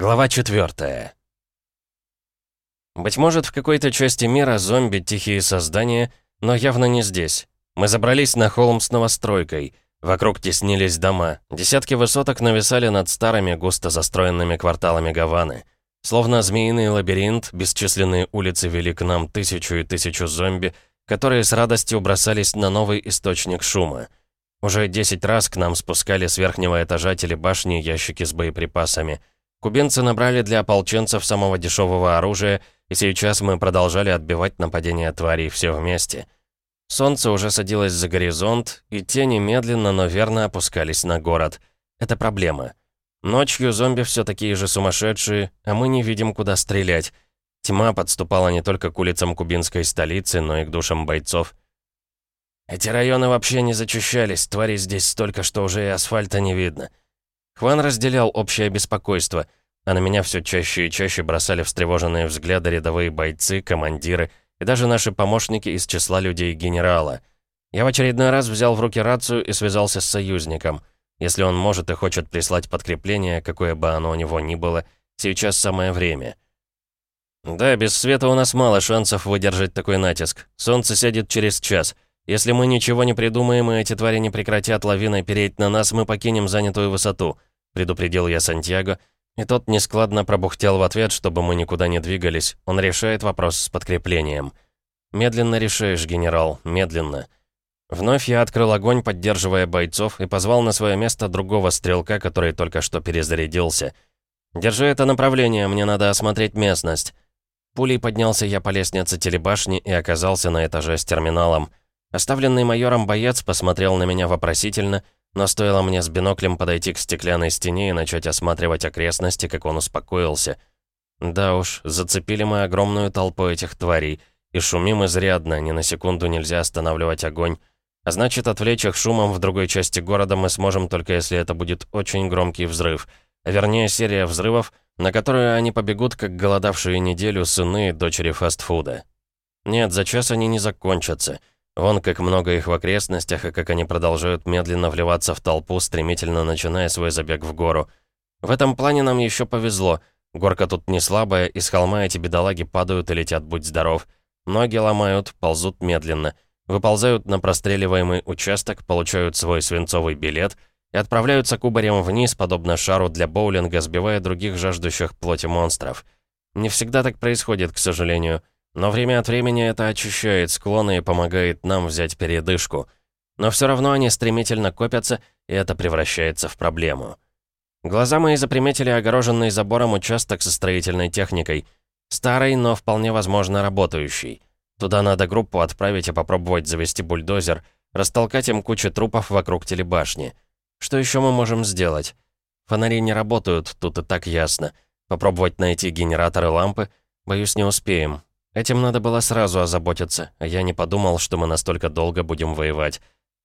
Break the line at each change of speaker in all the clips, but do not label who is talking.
Глава 4 Быть может, в какой-то части мира зомби — тихие создания, но явно не здесь. Мы забрались на холм с новостройкой. Вокруг теснились дома. Десятки высоток нависали над старыми, густо застроенными кварталами Гаваны. Словно змеиный лабиринт, бесчисленные улицы вели к нам тысячу и тысячу зомби, которые с радостью бросались на новый источник шума. Уже 10 раз к нам спускали с верхнего этажа телебашни ящики с боеприпасами — Кубинцы набрали для ополченцев самого дешевого оружия, и сейчас мы продолжали отбивать нападения тварей все вместе. Солнце уже садилось за горизонт, и тени медленно, но верно опускались на город. Это проблема. Ночью зомби все такие же сумасшедшие, а мы не видим, куда стрелять. Тьма подступала не только к улицам кубинской столицы, но и к душам бойцов. Эти районы вообще не зачищались, тварей здесь столько, что уже и асфальта не видно. Хван разделял общее беспокойство, а на меня все чаще и чаще бросали встревоженные взгляды рядовые бойцы, командиры и даже наши помощники из числа людей генерала. Я в очередной раз взял в руки рацию и связался с союзником. Если он может и хочет прислать подкрепление, какое бы оно у него ни было, сейчас самое время. Да, без света у нас мало шансов выдержать такой натиск. Солнце сядет через час — если мы ничего не придумаем, и эти твари не прекратят лавиной переть на нас, мы покинем занятую высоту», — предупредил я Сантьяго, и тот нескладно пробухтел в ответ, чтобы мы никуда не двигались. Он решает вопрос с подкреплением. «Медленно решаешь, генерал, медленно». Вновь я открыл огонь, поддерживая бойцов, и позвал на свое место другого стрелка, который только что перезарядился. «Держи это направление, мне надо осмотреть местность». Пулей поднялся я по лестнице телебашни и оказался на этаже с терминалом. Оставленный майором боец посмотрел на меня вопросительно, но стоило мне с биноклем подойти к стеклянной стене и начать осматривать окрестности, как он успокоился. Да уж, зацепили мы огромную толпу этих тварей, и шумим изрядно, ни на секунду нельзя останавливать огонь. А значит, отвлечь их шумом в другой части города мы сможем только если это будет очень громкий взрыв, вернее серия взрывов, на которую они побегут, как голодавшие неделю сыны и дочери фастфуда. Нет, за час они не закончатся — Вон как много их в окрестностях, и как они продолжают медленно вливаться в толпу, стремительно начиная свой забег в гору. В этом плане нам еще повезло. Горка тут не слабая, и с холма эти бедолаги падают и летят, будь здоров. Ноги ломают, ползут медленно. Выползают на простреливаемый участок, получают свой свинцовый билет и отправляются кубарем вниз, подобно шару для боулинга, сбивая других жаждущих плоти монстров. Не всегда так происходит, к сожалению. Но время от времени это очищает склоны и помогает нам взять передышку. Но все равно они стремительно копятся, и это превращается в проблему. Глаза мои заприметили огороженный забором участок со строительной техникой. Старый, но вполне возможно работающий. Туда надо группу отправить и попробовать завести бульдозер, растолкать им кучу трупов вокруг телебашни. Что еще мы можем сделать? Фонари не работают, тут и так ясно. Попробовать найти генераторы лампы? Боюсь, не успеем. Этим надо было сразу озаботиться, а я не подумал, что мы настолько долго будем воевать.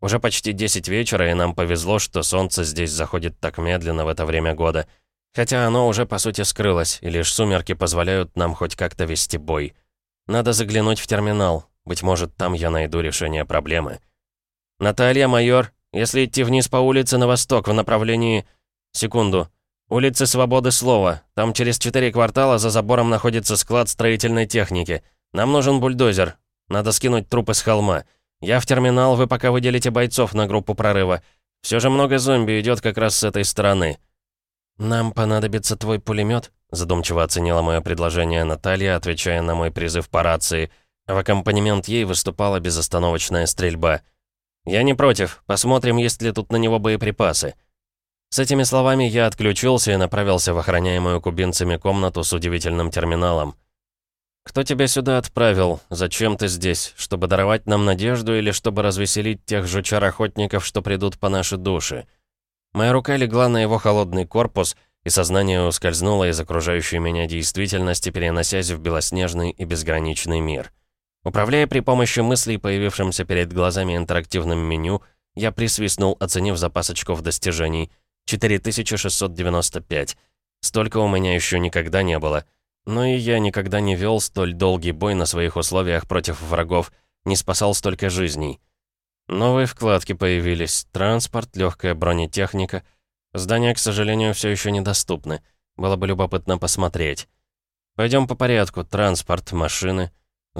Уже почти 10 вечера, и нам повезло, что солнце здесь заходит так медленно в это время года. Хотя оно уже по сути скрылось, и лишь сумерки позволяют нам хоть как-то вести бой. Надо заглянуть в терминал. Быть может, там я найду решение проблемы. «Наталья, майор, если идти вниз по улице на восток в направлении...» «Секунду. «Улицы Свободы Слова. Там через четыре квартала за забором находится склад строительной техники. Нам нужен бульдозер. Надо скинуть трупы с холма. Я в терминал, вы пока выделите бойцов на группу прорыва. Все же много зомби идет как раз с этой стороны». «Нам понадобится твой пулемет», задумчиво оценила мое предложение Наталья, отвечая на мой призыв по рации. В аккомпанемент ей выступала безостановочная стрельба. «Я не против. Посмотрим, есть ли тут на него боеприпасы». С этими словами я отключился и направился в охраняемую кубинцами комнату с удивительным терминалом. «Кто тебя сюда отправил? Зачем ты здесь? Чтобы даровать нам надежду или чтобы развеселить тех жучар-охотников, что придут по нашей душе?» Моя рука легла на его холодный корпус, и сознание ускользнуло из окружающей меня действительности, переносясь в белоснежный и безграничный мир. Управляя при помощи мыслей, появившимся перед глазами интерактивным меню, я присвистнул, оценив запас очков достижений — 4695. Столько у меня еще никогда не было. Но и я никогда не вел столь долгий бой на своих условиях против врагов, не спасал столько жизней. Новые вкладки появились. Транспорт, легкая бронетехника. Здания, к сожалению, все еще недоступны. Было бы любопытно посмотреть. Пойдем по порядку. Транспорт, машины.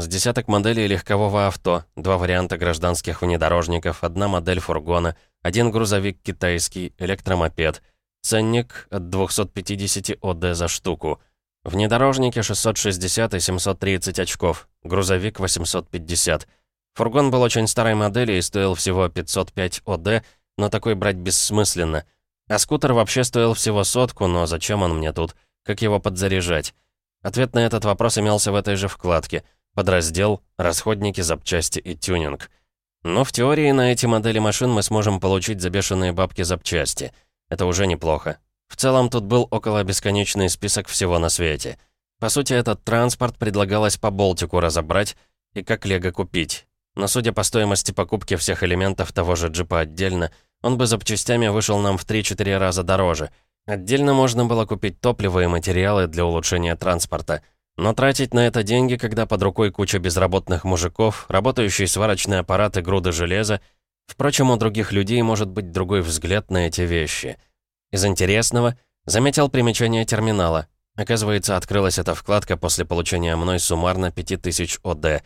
С десяток моделей легкового авто, два варианта гражданских внедорожников, одна модель фургона, один грузовик китайский, электромопед. Ценник от 250 ОД за штуку. Внедорожники 660 и 730 очков, грузовик 850. Фургон был очень старой модели и стоил всего 505 ОД, но такой брать бессмысленно. А скутер вообще стоил всего сотку, но зачем он мне тут? Как его подзаряжать? Ответ на этот вопрос имелся в этой же вкладке — Подраздел «Расходники, запчасти и тюнинг». Но в теории на эти модели машин мы сможем получить за бешеные бабки запчасти. Это уже неплохо. В целом тут был около бесконечный список всего на свете. По сути, этот транспорт предлагалось по болтику разобрать и как лего купить. Но судя по стоимости покупки всех элементов того же джипа отдельно, он бы запчастями вышел нам в 3-4 раза дороже. Отдельно можно было купить топливо и материалы для улучшения транспорта – но тратить на это деньги, когда под рукой куча безработных мужиков, работающий сварочный аппарат и груды железа, впрочем, у других людей может быть другой взгляд на эти вещи. Из интересного заметил примечание терминала. Оказывается, открылась эта вкладка после получения мной суммарно 5000 ОД.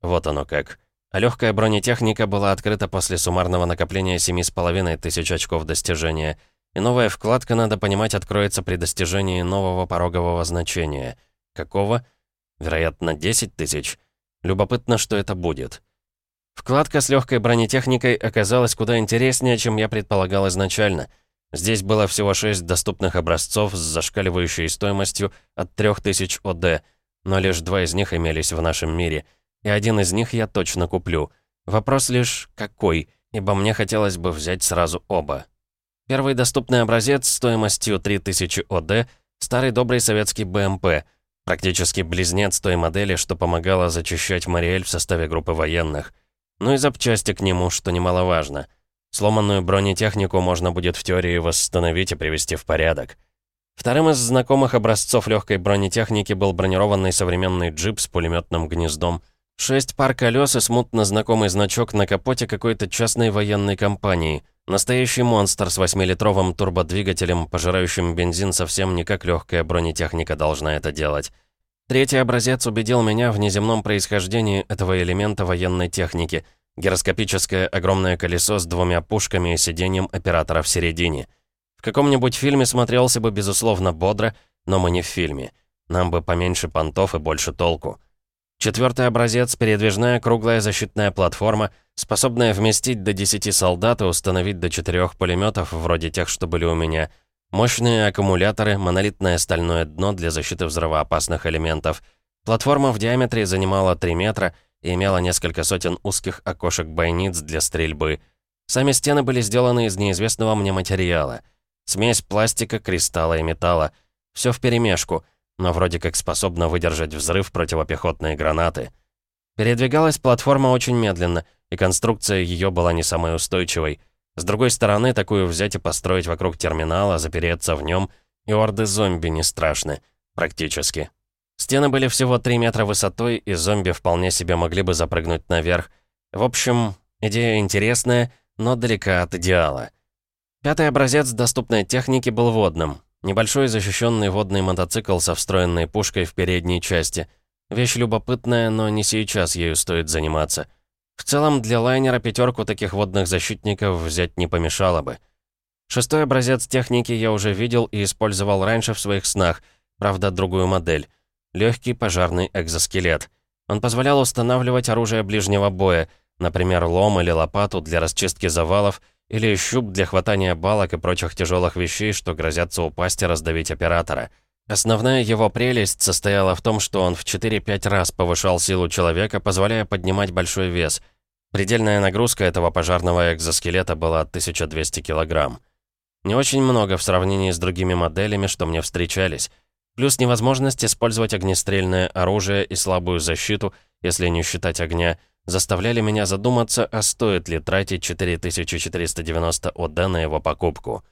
Вот оно как. А легкая бронетехника была открыта после суммарного накопления 7,5 тысяч очков достижения. И новая вкладка, надо понимать, откроется при достижении нового порогового значения — Какого? Вероятно, 10 тысяч. Любопытно, что это будет. Вкладка с легкой бронетехникой оказалась куда интереснее, чем я предполагал изначально. Здесь было всего 6 доступных образцов с зашкаливающей стоимостью от 3000 ОД, но лишь два из них имелись в нашем мире, и один из них я точно куплю. Вопрос лишь, какой, ибо мне хотелось бы взять сразу оба. Первый доступный образец стоимостью 3000 ОД — старый добрый советский БМП — Практически близнец той модели, что помогала зачищать Мариэль в составе группы военных. Ну и запчасти к нему, что немаловажно. Сломанную бронетехнику можно будет в теории восстановить и привести в порядок. Вторым из знакомых образцов легкой бронетехники был бронированный современный джип с пулеметным гнездом. Шесть пар колес и смутно знакомый значок на капоте какой-то частной военной компании. Настоящий монстр с 8-литровым турбодвигателем, пожирающим бензин совсем не как легкая бронетехника должна это делать. Третий образец убедил меня в неземном происхождении этого элемента военной техники. Гироскопическое огромное колесо с двумя пушками и сиденьем оператора в середине. В каком-нибудь фильме смотрелся бы, безусловно, бодро, но мы не в фильме. Нам бы поменьше понтов и больше толку. Четвертый образец — передвижная круглая защитная платформа, способная вместить до 10 солдат и установить до 4 пулеметов, вроде тех, что были у меня. Мощные аккумуляторы, монолитное стальное дно для защиты взрывоопасных элементов. Платформа в диаметре занимала 3 метра и имела несколько сотен узких окошек-бойниц для стрельбы. Сами стены были сделаны из неизвестного мне материала. Смесь пластика, кристалла и металла. Все вперемешку — но вроде как способна выдержать взрыв противопехотной гранаты. Передвигалась платформа очень медленно, и конструкция ее была не самой устойчивой. С другой стороны, такую взять и построить вокруг терминала, запереться в нем, и орды зомби не страшны. Практически. Стены были всего 3 метра высотой, и зомби вполне себе могли бы запрыгнуть наверх. В общем, идея интересная, но далека от идеала. Пятый образец доступной техники был водным, Небольшой защищенный водный мотоцикл со встроенной пушкой в передней части. Вещь любопытная, но не сейчас ею стоит заниматься. В целом, для лайнера пятерку таких водных защитников взять не помешало бы. Шестой образец техники я уже видел и использовал раньше в своих снах, правда, другую модель. Легкий пожарный экзоскелет. Он позволял устанавливать оружие ближнего боя, например, лом или лопату для расчистки завалов, или щуп для хватания балок и прочих тяжелых вещей, что грозятся упасть и раздавить оператора. Основная его прелесть состояла в том, что он в 4-5 раз повышал силу человека, позволяя поднимать большой вес. Предельная нагрузка этого пожарного экзоскелета была 1200 килограмм. Не очень много в сравнении с другими моделями, что мне встречались. Плюс невозможность использовать огнестрельное оружие и слабую защиту, если не считать огня — заставляли меня задуматься, а стоит ли тратить 4490 ОД на его покупку.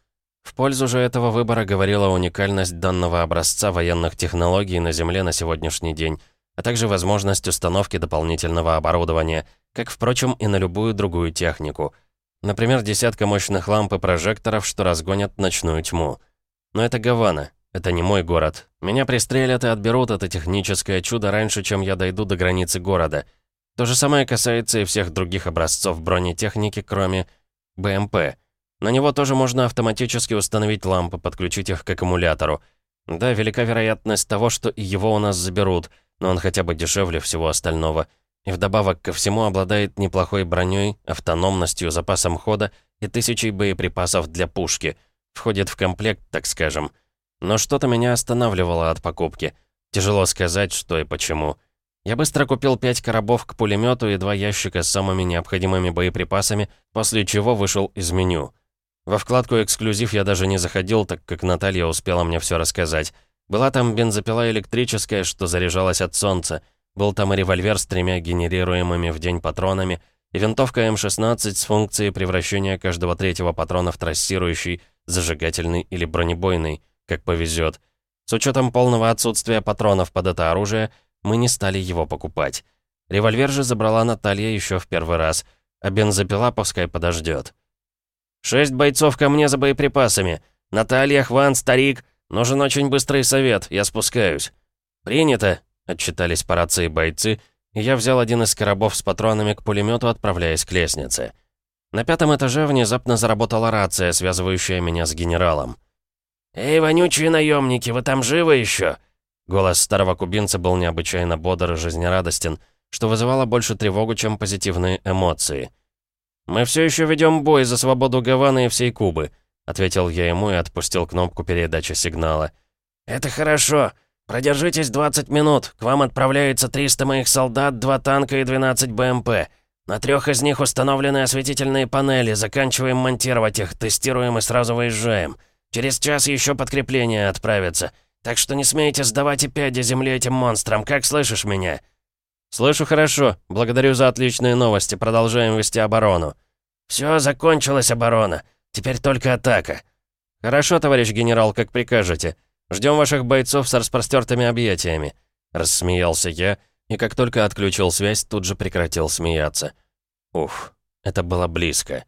В пользу же этого выбора говорила уникальность данного образца военных технологий на Земле на сегодняшний день, а также возможность установки дополнительного оборудования, как, впрочем, и на любую другую технику. Например, десятка мощных ламп и прожекторов, что разгонят ночную тьму. Но это Гавана. Это не мой город. Меня пристрелят и отберут это техническое чудо раньше, чем я дойду до границы города. То же самое касается и всех других образцов бронетехники, кроме БМП. На него тоже можно автоматически установить лампы, подключить их к аккумулятору. Да, велика вероятность того, что его у нас заберут, но он хотя бы дешевле всего остального. И вдобавок ко всему обладает неплохой броней, автономностью, запасом хода и тысячей боеприпасов для пушки. Входит в комплект, так скажем. Но что-то меня останавливало от покупки. Тяжело сказать, что и почему. Я быстро купил пять коробов к пулемету и два ящика с самыми необходимыми боеприпасами, после чего вышел из меню. Во вкладку «Эксклюзив» я даже не заходил, так как Наталья успела мне все рассказать. Была там бензопила электрическая, что заряжалась от солнца. Был там и револьвер с тремя генерируемыми в день патронами, и винтовка М16 с функцией превращения каждого третьего патрона в трассирующий, зажигательный или бронебойный, как повезет. С учетом полного отсутствия патронов под это оружие, мы не стали его покупать. Револьвер же забрала Наталья еще в первый раз, а бензопила пускай подождет. «Шесть бойцов ко мне за боеприпасами. Наталья, Хван, Старик. Нужен очень быстрый совет, я спускаюсь». «Принято», — отчитались по рации бойцы, и я взял один из коробов с патронами к пулемету, отправляясь к лестнице. На пятом этаже внезапно заработала рация, связывающая меня с генералом. «Эй, вонючие наемники, вы там живы еще?» Голос старого кубинца был необычайно бодр и жизнерадостен, что вызывало больше тревогу, чем позитивные эмоции. «Мы все еще ведем бой за свободу Гаваны и всей Кубы», ответил я ему и отпустил кнопку передачи сигнала. «Это хорошо. Продержитесь 20 минут. К вам отправляется 300 моих солдат, 2 танка и 12 БМП. На трех из них установлены осветительные панели. Заканчиваем монтировать их, тестируем и сразу выезжаем. Через час еще подкрепление отправится. Так что не смейте сдавать и пяди земли этим монстрам, как слышишь меня?» «Слышу хорошо. Благодарю за отличные новости. Продолжаем вести оборону». «Все, закончилась оборона. Теперь только атака». «Хорошо, товарищ генерал, как прикажете. Ждем ваших бойцов с распростертыми объятиями». Рассмеялся я, и как только отключил связь, тут же прекратил смеяться. Уф, это было близко.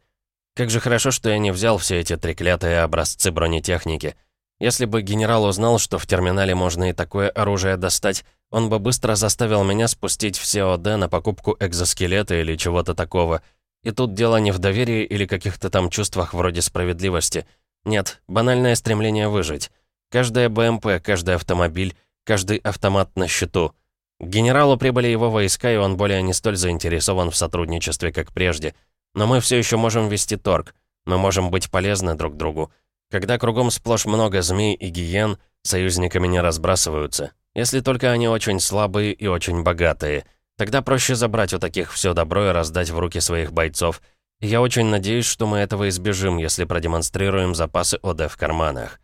Как же хорошо, что я не взял все эти треклятые образцы бронетехники. Если бы генерал узнал, что в терминале можно и такое оружие достать, он бы быстро заставил меня спустить все ОД на покупку экзоскелета или чего-то такого. И тут дело не в доверии или каких-то там чувствах вроде справедливости. Нет, банальное стремление выжить. Каждая БМП, каждый автомобиль, каждый автомат на счету. К генералу прибыли его войска, и он более не столь заинтересован в сотрудничестве, как прежде. Но мы все еще можем вести торг. Мы можем быть полезны друг другу. Когда кругом сплошь много змей и гиен, союзниками не разбрасываются. Если только они очень слабые и очень богатые. Тогда проще забрать у таких все добро и раздать в руки своих бойцов. И я очень надеюсь, что мы этого избежим, если продемонстрируем запасы ОД в карманах.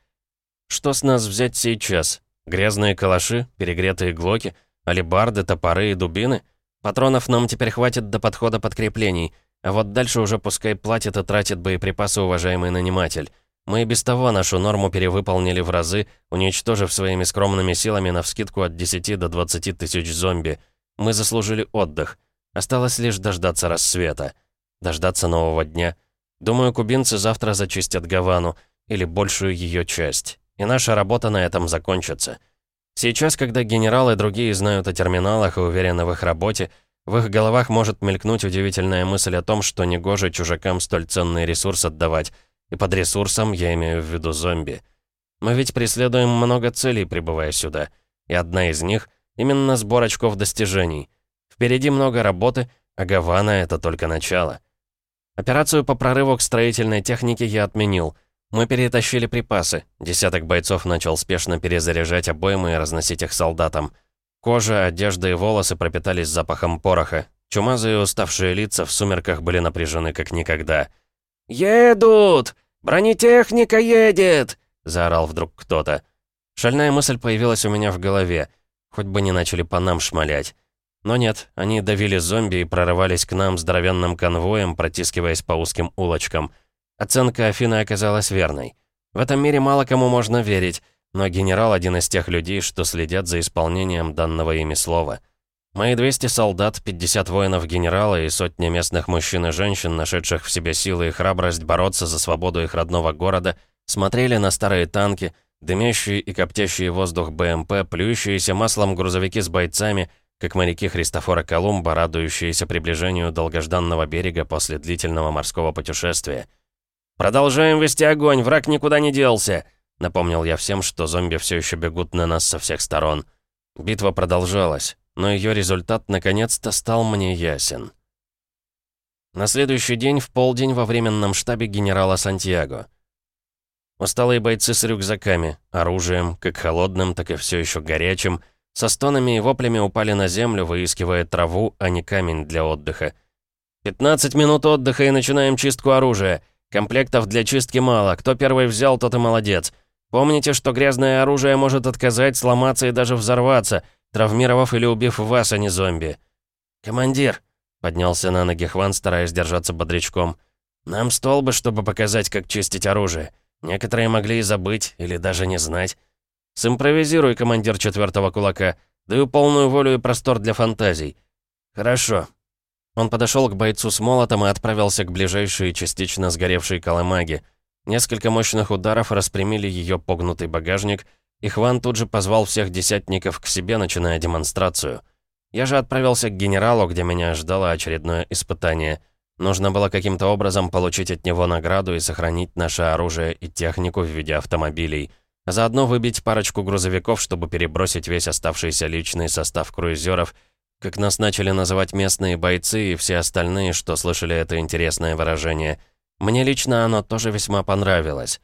Что с нас взять сейчас? Грязные калаши, перегретые глоки, алебарды, топоры и дубины? Патронов нам теперь хватит до подхода подкреплений, а вот дальше уже пускай платит и тратит боеприпасы уважаемый наниматель. Мы и без того нашу норму перевыполнили в разы, уничтожив своими скромными силами навскидку от 10 до 20 тысяч зомби. Мы заслужили отдых. Осталось лишь дождаться рассвета. Дождаться нового дня. Думаю, кубинцы завтра зачистят Гавану, или большую ее часть. И наша работа на этом закончится. Сейчас, когда генералы и другие знают о терминалах и уверены в их работе, в их головах может мелькнуть удивительная мысль о том, что негоже чужакам столь ценный ресурс отдавать, и под ресурсом я имею в виду зомби. Мы ведь преследуем много целей, прибывая сюда. И одна из них — именно сбор очков достижений. Впереди много работы, а Гавана — это только начало. Операцию по прорыву к строительной технике я отменил. Мы перетащили припасы. Десяток бойцов начал спешно перезаряжать обоймы и разносить их солдатам. Кожа, одежда и волосы пропитались запахом пороха. Чумазые уставшие лица в сумерках были напряжены как никогда. «Едут!» «Бронетехника едет!» — заорал вдруг кто-то. Шальная мысль появилась у меня в голове. Хоть бы не начали по нам шмалять. Но нет, они давили зомби и прорывались к нам здоровенным конвоем, протискиваясь по узким улочкам. Оценка Афины оказалась верной. В этом мире мало кому можно верить, но генерал один из тех людей, что следят за исполнением данного ими слова. Мои 200 солдат, 50 воинов генерала и сотни местных мужчин и женщин, нашедших в себе силы и храбрость бороться за свободу их родного города, смотрели на старые танки, Дымящие и коптящие воздух БМП, плюющиеся маслом грузовики с бойцами, как моряки Христофора Колумба, радующиеся приближению долгожданного берега после длительного морского путешествия. «Продолжаем вести огонь, враг никуда не делся!» Напомнил я всем, что зомби все еще бегут на нас со всех сторон. Битва продолжалась, но ее результат наконец-то стал мне ясен. На следующий день в полдень во временном штабе генерала Сантьяго. Усталые бойцы с рюкзаками, оружием, как холодным, так и все еще горячим, со стонами и воплями упали на землю, выискивая траву, а не камень для отдыха. «15 минут отдыха и начинаем чистку оружия. Комплектов для чистки мало. Кто первый взял, тот и молодец. Помните, что грязное оружие может отказать, сломаться и даже взорваться, травмировав или убив вас, а не зомби». «Командир», — поднялся на ноги Хван, стараясь держаться бодрячком, «нам стол бы, чтобы показать, как чистить оружие». Некоторые могли и забыть, или даже не знать. Симпровизируй, командир четвертого кулака. Даю полную волю и простор для фантазий. Хорошо. Он подошел к бойцу с молотом и отправился к ближайшей частично сгоревшей колымаге. Несколько мощных ударов распрямили ее погнутый багажник, и Хван тут же позвал всех десятников к себе, начиная демонстрацию. Я же отправился к генералу, где меня ждало очередное испытание — Нужно было каким-то образом получить от него награду и сохранить наше оружие и технику в виде автомобилей. А заодно выбить парочку грузовиков, чтобы перебросить весь оставшийся личный состав круизеров, как нас начали называть местные бойцы и все остальные, что слышали это интересное выражение. Мне лично оно тоже весьма понравилось.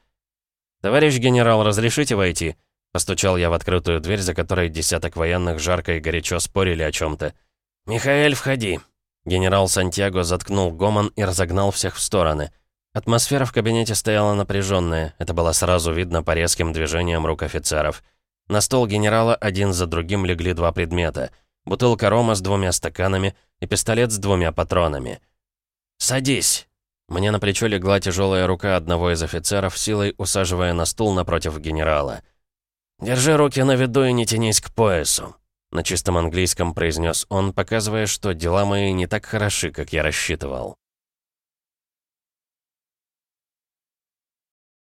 «Товарищ генерал, разрешите войти?» Постучал я в открытую дверь, за которой десяток военных жарко и горячо спорили о чем-то. «Михаэль, входи!» Генерал Сантьяго заткнул гомон и разогнал всех в стороны. Атмосфера в кабинете стояла напряженная, это было сразу видно по резким движениям рук офицеров. На стол генерала один за другим легли два предмета. Бутылка рома с двумя стаканами и пистолет с двумя патронами. «Садись!» Мне на плечо легла тяжелая рука одного из офицеров, силой усаживая на стул напротив генерала. «Держи руки на виду и не тянись к поясу. На чистом английском произнес он, показывая, что дела мои не так хороши, как я рассчитывал.